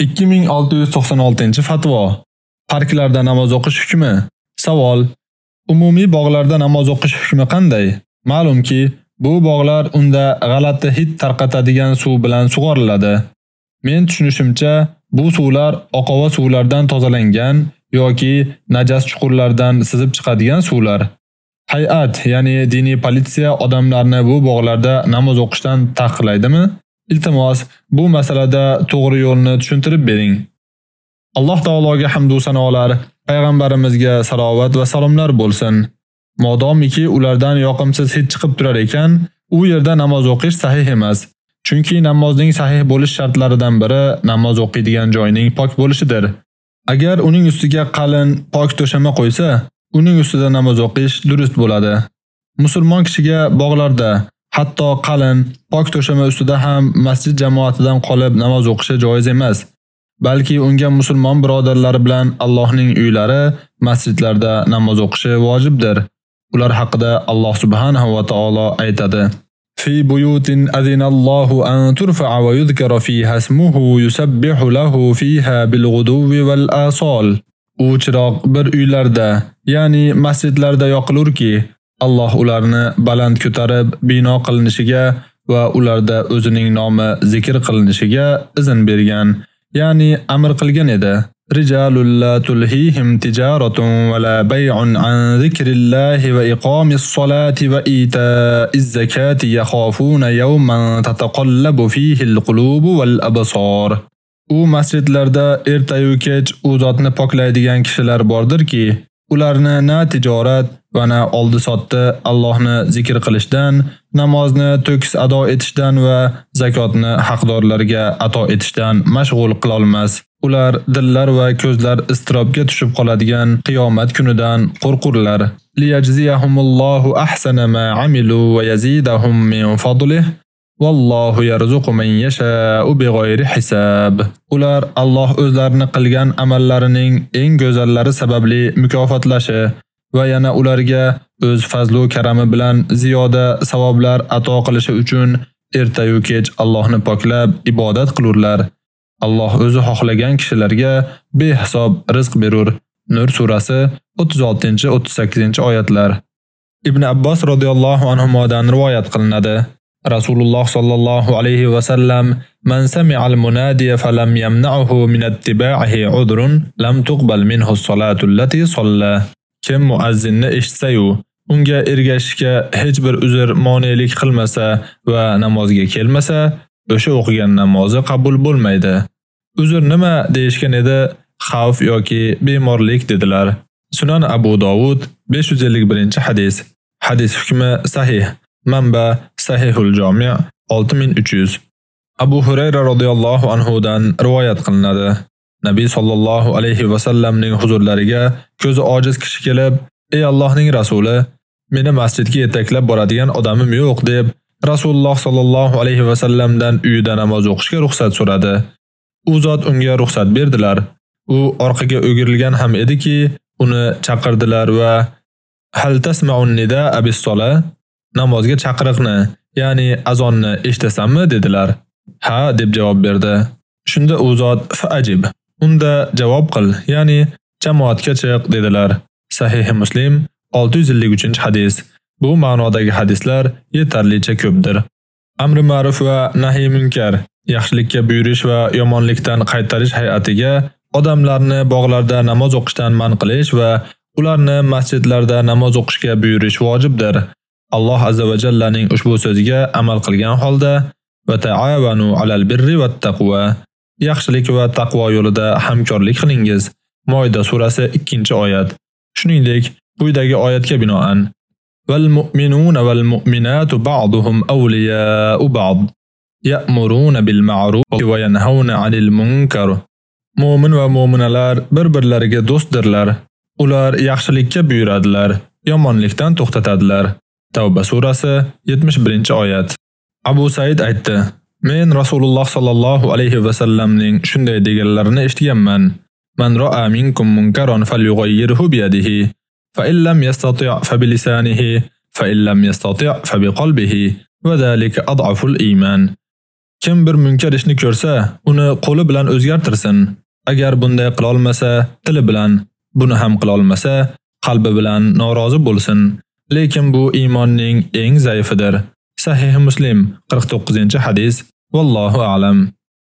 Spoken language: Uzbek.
2696-fatvo. Parklarda namoz o'qish hukmi. Savol: Umumiy bog'larda namoz o'qish hukmi qanday? Ma'lumki, bu bog'lar unda g'alati hid tarqatadigan suv bilan sug'oriladi. Men tushunishimcha, bu suvlar oqova suvlardan tozalangan yoki najas chuqurlardan sizib chiqadigan suvlar. Hay'at, ya'ni diniy politsiya odamlarni bu bog'larda namoz o'qishdan taqiqlaydimi? Iltimos, bu masalada to'g'ri yo'lni tushuntirib bering. Alloh taologa hamd va sanolar, payg'ambarimizga salovat va salomlar bo'lsin. Modomiki ulardan yoqimsiz hid chiqib turar ekan, u yerda namoz o'qish sahih emas. Chunki namozning sahih bo'lish shartlaridan biri namoz o'qiydigan joyning pok bo'lishidir. Agar uning ustiga qalin, pok to'shama qo'ysa, uning ustida namoz o'qish durust bo'ladi. Musulmon kishiga bog'larda Hatto qalin, pok to'shama ustida ham masjid jamoatidan qolib namoz o'qishi joiz emas. Balki unga musulmon birodarlari bilan Allohning uylari, masjidlarda namoz o'qishi vojibdir. Ular haqida Alloh subhanahu va taolo aytadi: Fi buyutin adinallohu an turfa'a va yuzkara fiha ismuhu yusabbihu lahu fiha bil ghuduwi wal. U chiroq bir uylarda, ya'ni masjidlarda yoqilurki, Alloh ularni baland ko'tarib bino qilinishiga va ularda o'zining nomi zikr qilinishiga izn bergan, ya'ni amr qilgan edi. Rijalul la tulhihim tijaratun va la bay'un an zikrillahi va iqomis solati va ita'iz zakati yakhafuna yawman tataqallabu fihi al-qulubu wal absar. U masjidlarda ertayu kech u zotni poklaydigan kishilar bordirki, ularni na tijorat va na oldi sotdi Allohni zikr qilishdan, namozni to'kis ado etishdan va zakotni haqdorlarga ato etishdan mashg'ul qila olmas. Ular dillar va ko'zlar istirobga tushib qoladigan qiyomat kunidan qo'rqurlar. Liyajziyahumullohu ahsana ma amilu va yazidahum min fadlihi Vallohu yarzuqu man yasha'u bighayri hisab. Ular Alloh o'zlarini qilgan amallarining eng go'zallari sababli mukofotlashi va yana ularga o'z fazlu karami bilan ziyoda savoblar ato qilishi uchun erta-yu kech Allohni poklab ibodat qilurlar. Alloh o'zi xohlagan kishilarga behisob rizq berur. Nur surasi 36-38 oyatlar. Ibn Abbos radhiyallohu anhu modan rivoyat qilinadi. Rasululloh sallallohu alayhi va sallam man sami'a al-munadiya falam yamna'uhu min ittiba'ihi udrun lam tuqbal minhu as-salatu allati salla Kim muazzinni eshitsa-yu, unga ergashishga hech bir uzr monelik qilmasa va namozga kelmasa, o'sha o'qigan namozi qabul bo'lmaydi. Uzr nima deyishgan edi? Xavf yoki bemorlik dedilar. Sunan Abu Dovud 551-hadis. Hadis hukmi sahih. Manba Sahihul Jami' 6300. Abu Hurayra radhiyallohu anhu dan rivoyat qilinadi. Nabiy sallallohu alayhi va sallamning huzurlariga ko'zi ojiz kishi kelib, "Ey Allohning rasuli, meni masjidga yetaklab boradigan odamim yo'q" deb Rasululloh sallallohu alayhi va sallamdan uyida namoz o'qishga ruxsat so'radi. U zot unga ruxsat berdilar. U orqaga o'girilgan ham ediki, uni chaqirdilar va "Hal tasma'un nidaa bis-sola?" Namozga chaqiriqni, ya'ni azonni eshitasanmi dedilar. "Ha" deb javob berdi. Shunda u zot "Fa'ajib" Unda javob qil, ya'ni jamoatga chiq dedilar. Sahih Muslim 653-hadis. Bu ma'nodagi hadislar yetarlicha ko'pdir. Amri ma'ruf va nahiy munkar, yaxshilikka buyurish va yomonlikdan qaytarish hay'atiga odamlarni bog'larda namoz o'qishdan man qilish va ularni masjidlarda namoz o'qishga buyurish vojibdir. Alloh azza va jallaning ushbu so'ziga amal qilgan holda va ta'awanu alal birri va taqvo yaxshilik va taqvo yo'lida hamkorlik qilingiz. Moida surasi 2-oyat. Shuningdek, quyidagi oyatga binoan Val mu'minuna val mu'minatu ba'duhum awliya'u ba'd. Ya'muruna bil ma'ruf va yanhauna 'anil munkar. Mu'min va mu'minalar bir-birlariga do'stdirlar. Ular yaxshilikka buyuradilar, yomonlikdan to'xtatadilar. Tavba surasi 71-oyat. Abu Said aytdi: Men Rasululloh sallallohu alayhi va sallamning shunday deganlarini eshitganman. Man ra'a minkum munkaron falyughayyirhu bi yadihi, fa in lam yastati' fa bi lisanihi, fa in lam yastati' fa bi qalbihi, va zalika ad'aful iymon. Kim bir munkar ishni ko'rsa, uni qo'li bilan o'zgartirsin. Agar bunday qila olmasa, tili bilan, buni ham qila olmasa, qalbi bilan norozi bo'lsin. lekin bu iymonning eng zaifidir. Sahih Muslim 49-hadis. Vallohu a'lam.